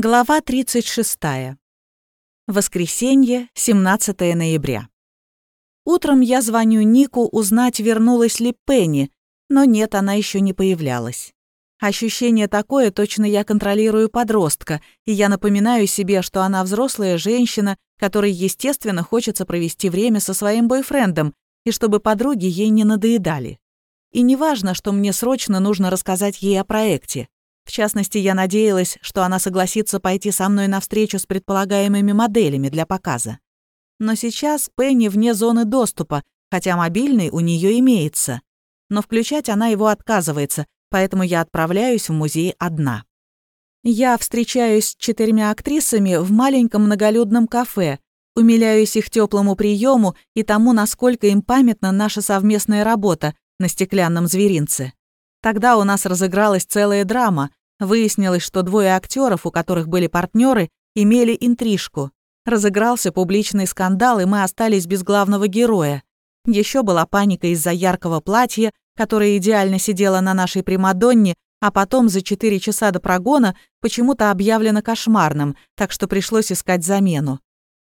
Глава 36. Воскресенье, 17 ноября. Утром я звоню Нику узнать, вернулась ли Пенни, но нет, она еще не появлялась. Ощущение такое, точно я контролирую подростка, и я напоминаю себе, что она взрослая женщина, которой, естественно, хочется провести время со своим бойфрендом, и чтобы подруги ей не надоедали. И не важно, что мне срочно нужно рассказать ей о проекте. В частности, я надеялась, что она согласится пойти со мной на встречу с предполагаемыми моделями для показа. Но сейчас Пенни вне зоны доступа, хотя мобильный у нее имеется. Но включать она его отказывается, поэтому я отправляюсь в музей одна. Я встречаюсь с четырьмя актрисами в маленьком многолюдном кафе, умиляюсь их теплому приему и тому, насколько им памятна наша совместная работа на стеклянном зверинце. Тогда у нас разыгралась целая драма, Выяснилось, что двое актеров, у которых были партнеры, имели интрижку. Разыгрался публичный скандал, и мы остались без главного героя. Еще была паника из-за яркого платья, которое идеально сидело на нашей Примадонне, а потом за 4 часа до прогона почему-то объявлено кошмарным, так что пришлось искать замену.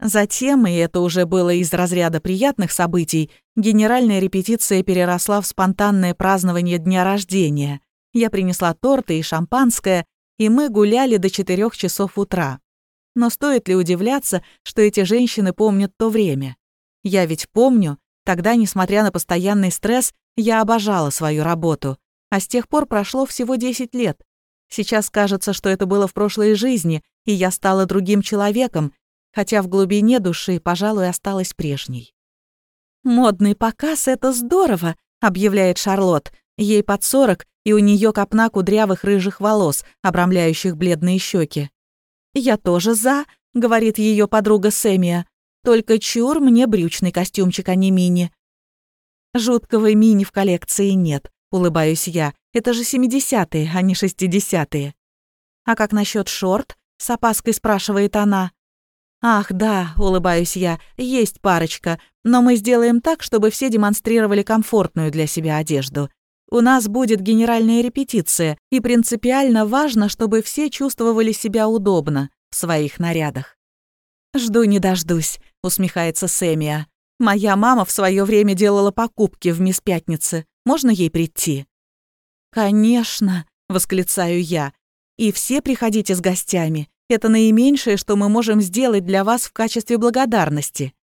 Затем, и это уже было из разряда приятных событий, генеральная репетиция переросла в спонтанное празднование дня рождения. Я принесла торты и шампанское, и мы гуляли до четырех часов утра. Но стоит ли удивляться, что эти женщины помнят то время? Я ведь помню, тогда, несмотря на постоянный стресс, я обожала свою работу, а с тех пор прошло всего 10 лет. Сейчас кажется, что это было в прошлой жизни, и я стала другим человеком, хотя в глубине души, пожалуй, осталась прежней. «Модный показ — это здорово», — объявляет Шарлотт. Ей под сорок, и у нее копна кудрявых рыжих волос, обрамляющих бледные щеки. «Я тоже за», — говорит ее подруга Сэмия. «Только чур мне брючный костюмчик, а не мини». «Жуткого мини в коллекции нет», — улыбаюсь я. «Это же семидесятые, а не шестидесятые». «А как насчет шорт?» — с опаской спрашивает она. «Ах, да», — улыбаюсь я, — «есть парочка, но мы сделаем так, чтобы все демонстрировали комфортную для себя одежду. У нас будет генеральная репетиция, и принципиально важно, чтобы все чувствовали себя удобно в своих нарядах. «Жду не дождусь», — усмехается Сэмия. «Моя мама в свое время делала покупки в Мисс Пятницы. Можно ей прийти?» «Конечно», — восклицаю я. «И все приходите с гостями. Это наименьшее, что мы можем сделать для вас в качестве благодарности».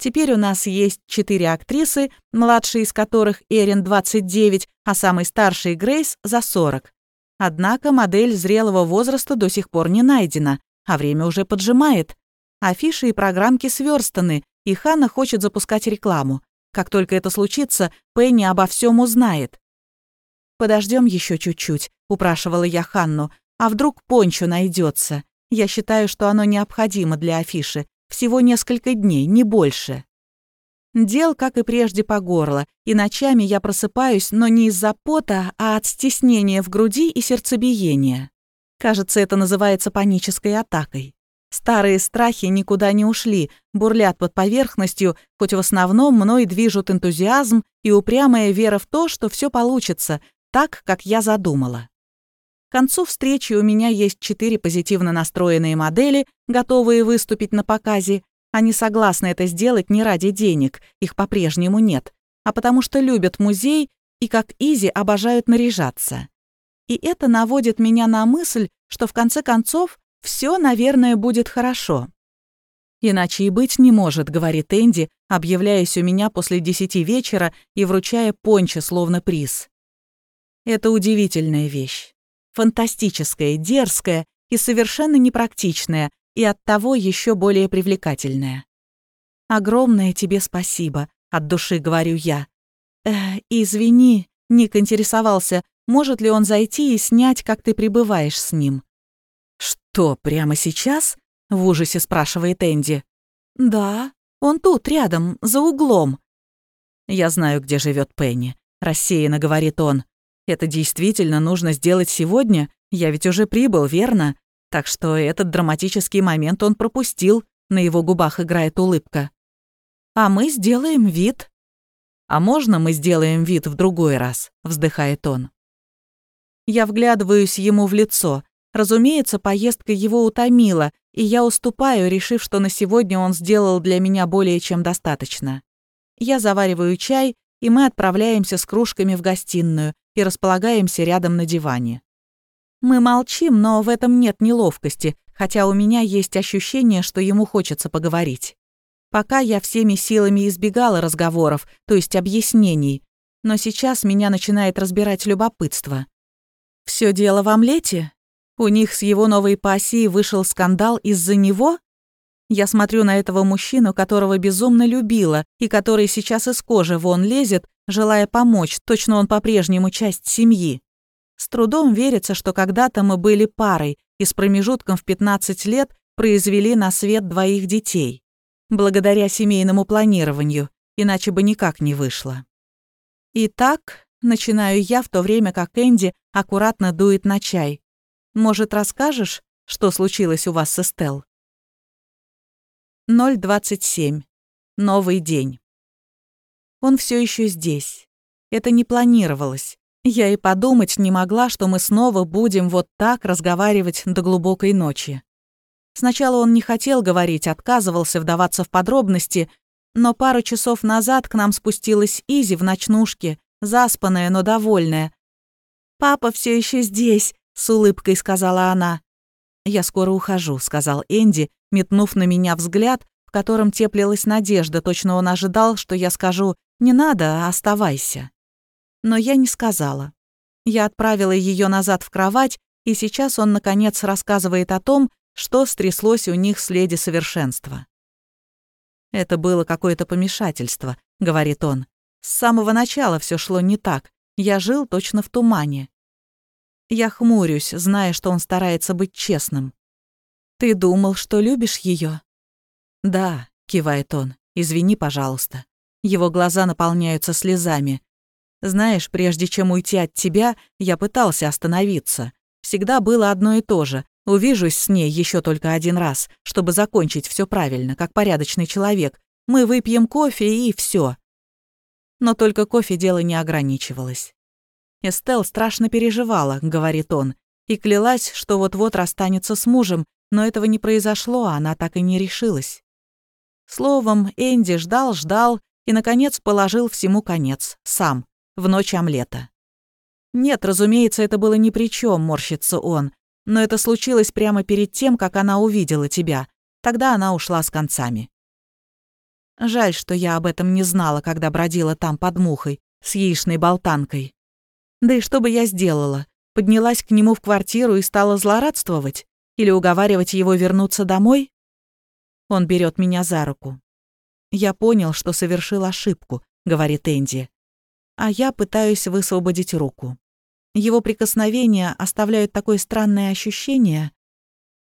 Теперь у нас есть четыре актрисы, младшая из которых Эрин 29, а самый старший Грейс за 40. Однако модель зрелого возраста до сих пор не найдена, а время уже поджимает. Афиши и программки сверстаны, и Ханна хочет запускать рекламу. Как только это случится, Пенни обо всем узнает. Подождем еще чуть-чуть», — упрашивала я Ханну. «А вдруг пончо найдется? Я считаю, что оно необходимо для афиши. Всего несколько дней, не больше. Дел, как и прежде, по горло, и ночами я просыпаюсь, но не из-за пота, а от стеснения в груди и сердцебиения. Кажется, это называется панической атакой. Старые страхи никуда не ушли, бурлят под поверхностью, хоть в основном мной движут энтузиазм и упрямая вера в то, что все получится, так, как я задумала. К концу встречи у меня есть четыре позитивно настроенные модели, готовые выступить на показе. Они согласны это сделать не ради денег, их по-прежнему нет, а потому что любят музей и как Изи обожают наряжаться. И это наводит меня на мысль, что в конце концов все, наверное, будет хорошо. «Иначе и быть не может», — говорит Энди, объявляясь у меня после десяти вечера и вручая пончо словно приз. Это удивительная вещь фантастическое, дерзкое и совершенно непрактичное, и оттого еще более привлекательное. «Огромное тебе спасибо», — от души говорю я. «Э, извини», — Ник интересовался, может ли он зайти и снять, как ты пребываешь с ним. «Что, прямо сейчас?» — в ужасе спрашивает Энди. «Да, он тут, рядом, за углом». «Я знаю, где живет Пенни», — рассеянно говорит он. Это действительно нужно сделать сегодня? Я ведь уже прибыл, верно? Так что этот драматический момент он пропустил. На его губах играет улыбка. А мы сделаем вид. А можно мы сделаем вид в другой раз? Вздыхает он. Я вглядываюсь ему в лицо. Разумеется, поездка его утомила, и я уступаю, решив, что на сегодня он сделал для меня более чем достаточно. Я завариваю чай, и мы отправляемся с кружками в гостиную и располагаемся рядом на диване. Мы молчим, но в этом нет неловкости, хотя у меня есть ощущение, что ему хочется поговорить. Пока я всеми силами избегала разговоров, то есть объяснений, но сейчас меня начинает разбирать любопытство. Все дело в омлете? У них с его новой пассией вышел скандал из-за него? Я смотрю на этого мужчину, которого безумно любила, и который сейчас из кожи вон лезет, желая помочь, точно он по-прежнему часть семьи. С трудом верится, что когда-то мы были парой и с промежутком в 15 лет произвели на свет двоих детей благодаря семейному планированию, иначе бы никак не вышло. Итак, начинаю я в то время, как Энди аккуратно дует на чай. Может, расскажешь, что случилось у вас с Эстел? 027. Новый день. Он все еще здесь. Это не планировалось. Я и подумать не могла, что мы снова будем вот так разговаривать до глубокой ночи. Сначала он не хотел говорить, отказывался вдаваться в подробности, но пару часов назад к нам спустилась Изи в ночнушке, заспанная, но довольная. «Папа все еще здесь», — с улыбкой сказала она. «Я скоро ухожу», — сказал Энди, метнув на меня взгляд, в котором теплилась надежда, точно он ожидал, что я скажу «не надо, оставайся». Но я не сказала. Я отправила ее назад в кровать, и сейчас он, наконец, рассказывает о том, что стряслось у них с леди совершенства. «Это было какое-то помешательство», — говорит он. «С самого начала все шло не так. Я жил точно в тумане». Я хмурюсь, зная, что он старается быть честным. «Ты думал, что любишь ее? «Да», — кивает он. «Извини, пожалуйста». Его глаза наполняются слезами. «Знаешь, прежде чем уйти от тебя, я пытался остановиться. Всегда было одно и то же. Увижусь с ней еще только один раз, чтобы закончить все правильно, как порядочный человек. Мы выпьем кофе и все. Но только кофе дело не ограничивалось. Эстел страшно переживала, говорит он, и клялась, что вот-вот расстанется с мужем, но этого не произошло, а она так и не решилась. Словом, Энди ждал, ждал и, наконец, положил всему конец, сам, в ночь омлета. Нет, разумеется, это было ни при чем, морщится он, но это случилось прямо перед тем, как она увидела тебя. Тогда она ушла с концами. Жаль, что я об этом не знала, когда бродила там под мухой, с яичной болтанкой. Да и что бы я сделала? Поднялась к нему в квартиру и стала злорадствовать? Или уговаривать его вернуться домой? Он берет меня за руку. «Я понял, что совершил ошибку», — говорит Энди. А я пытаюсь высвободить руку. Его прикосновения оставляют такое странное ощущение.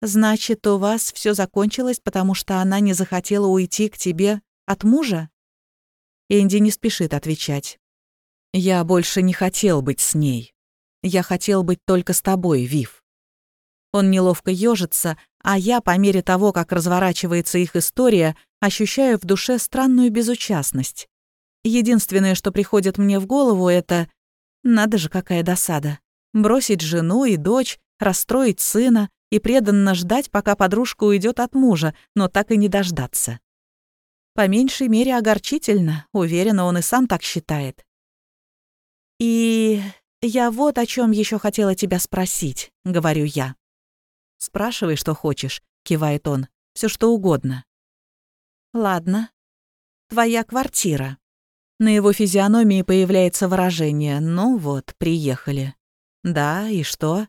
Значит, у вас все закончилось, потому что она не захотела уйти к тебе от мужа? Энди не спешит отвечать. Я больше не хотел быть с ней. Я хотел быть только с тобой, Вив. Он неловко ежится, а я, по мере того, как разворачивается их история, ощущаю в душе странную безучастность. Единственное, что приходит мне в голову, это надо же, какая досада. Бросить жену и дочь, расстроить сына и преданно ждать, пока подружка уйдет от мужа, но так и не дождаться. По меньшей мере огорчительно, уверена, он и сам так считает. «И я вот о чем еще хотела тебя спросить», — говорю я. «Спрашивай, что хочешь», — кивает он, все что угодно». «Ладно. Твоя квартира. На его физиономии появляется выражение «ну вот, приехали». «Да, и что?»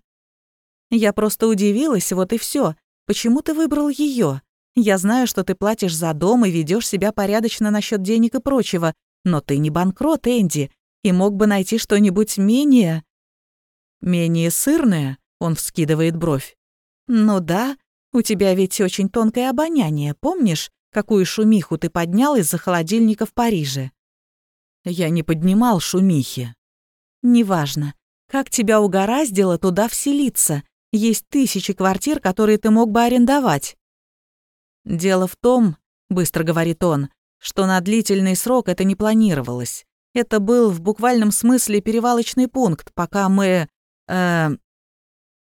«Я просто удивилась, вот и все. Почему ты выбрал ее? Я знаю, что ты платишь за дом и ведешь себя порядочно насчет денег и прочего, но ты не банкрот, Энди, и мог бы найти что-нибудь менее...» «Менее сырное?» — он вскидывает бровь. «Ну да, у тебя ведь очень тонкое обоняние, помнишь, какую шумиху ты поднял из-за холодильника в Париже?» Я не поднимал шумихи. Неважно. Как тебя угораздило туда вселиться? Есть тысячи квартир, которые ты мог бы арендовать. Дело в том, быстро говорит он, что на длительный срок это не планировалось. Это был в буквальном смысле перевалочный пункт, пока мы... Э,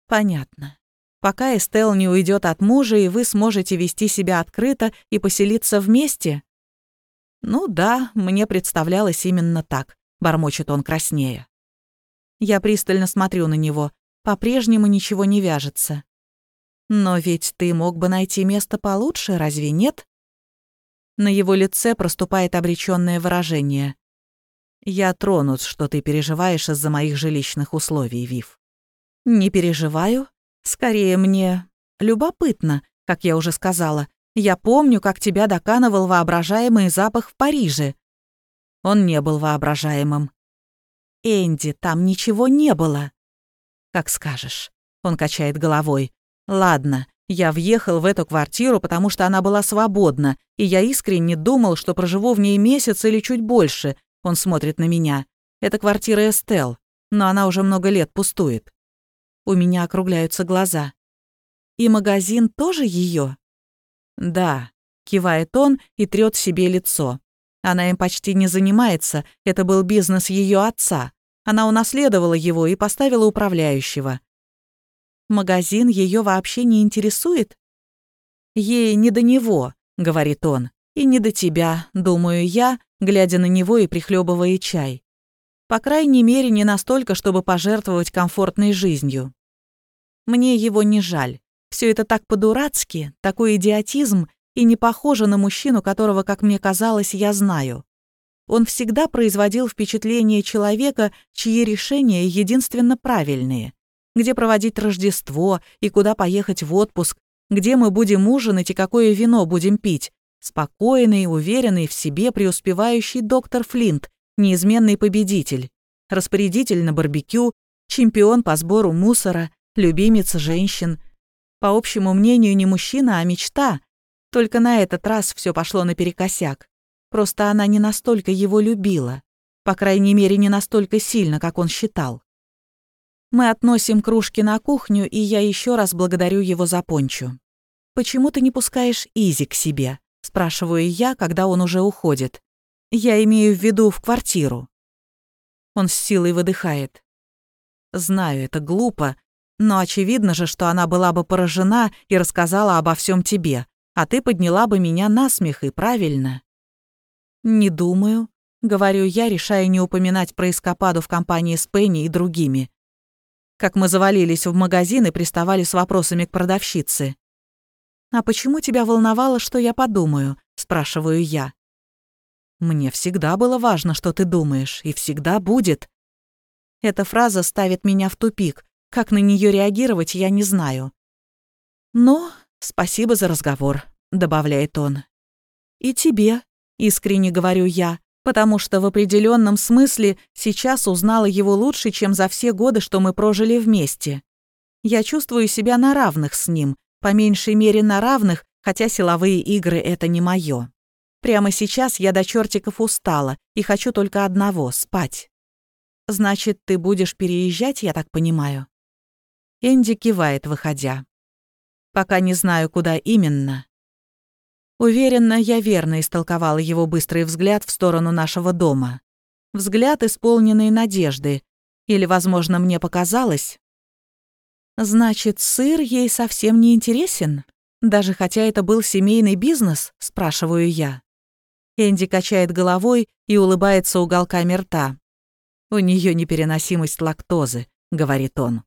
Понятно. Пока Эстел не уйдет от мужа, и вы сможете вести себя открыто и поселиться вместе? Ну да, мне представлялось именно так, бормочет он краснее. Я пристально смотрю на него. По-прежнему ничего не вяжется. Но ведь ты мог бы найти место получше, разве нет? На его лице проступает обречённое выражение. Я тронут, что ты переживаешь из-за моих жилищных условий, Вив. Не переживаю. Скорее, мне любопытно, как я уже сказала. Я помню, как тебя доканывал воображаемый запах в Париже. Он не был воображаемым. Энди, там ничего не было. Как скажешь. Он качает головой. Ладно, я въехал в эту квартиру, потому что она была свободна, и я искренне думал, что проживу в ней месяц или чуть больше. Он смотрит на меня. Это квартира Эстел, но она уже много лет пустует. У меня округляются глаза. И магазин тоже ее? Да, кивает он и трёт себе лицо. Она им почти не занимается, это был бизнес ее отца. Она унаследовала его и поставила управляющего. Магазин ее вообще не интересует? Ей не до него, говорит он, и не до тебя, думаю я, глядя на него и прихлебывая чай. По крайней мере, не настолько, чтобы пожертвовать комфортной жизнью. Мне его не жаль. Все это так по-дурацки, такой идиотизм, и не похоже на мужчину, которого, как мне казалось, я знаю. Он всегда производил впечатление человека, чьи решения единственно правильные где проводить Рождество и куда поехать в отпуск, где мы будем ужинать и какое вино будем пить. Спокойный, уверенный в себе, преуспевающий доктор Флинт, неизменный победитель, распорядитель на барбекю, чемпион по сбору мусора, любимец женщин. По общему мнению, не мужчина, а мечта. Только на этот раз все пошло наперекосяк. Просто она не настолько его любила. По крайней мере, не настолько сильно, как он считал. Мы относим кружки на кухню, и я еще раз благодарю его за пончу. «Почему ты не пускаешь Изи к себе?» – спрашиваю я, когда он уже уходит. «Я имею в виду в квартиру». Он с силой выдыхает. «Знаю, это глупо, но очевидно же, что она была бы поражена и рассказала обо всем тебе, а ты подняла бы меня на смех, и правильно». «Не думаю», — говорю я, решая не упоминать про эскападу в компании с Пенни и другими как мы завалились в магазин и приставали с вопросами к продавщице. «А почему тебя волновало, что я подумаю?» – спрашиваю я. «Мне всегда было важно, что ты думаешь, и всегда будет». Эта фраза ставит меня в тупик. Как на нее реагировать, я не знаю. «Но спасибо за разговор», — добавляет он. «И тебе», — искренне говорю я, потому что в определенном смысле сейчас узнала его лучше, чем за все годы, что мы прожили вместе. Я чувствую себя на равных с ним, по меньшей мере на равных, хотя силовые игры — это не моё. Прямо сейчас я до чертиков устала и хочу только одного — спать. «Значит, ты будешь переезжать, я так понимаю?» Энди кивает, выходя. «Пока не знаю, куда именно. Уверена, я верно истолковала его быстрый взгляд в сторону нашего дома. Взгляд, исполненный надежды. Или, возможно, мне показалось. «Значит, сыр ей совсем не интересен? Даже хотя это был семейный бизнес?» – спрашиваю я. Энди качает головой и улыбается уголками рта. «У нее непереносимость лактозы», — говорит он.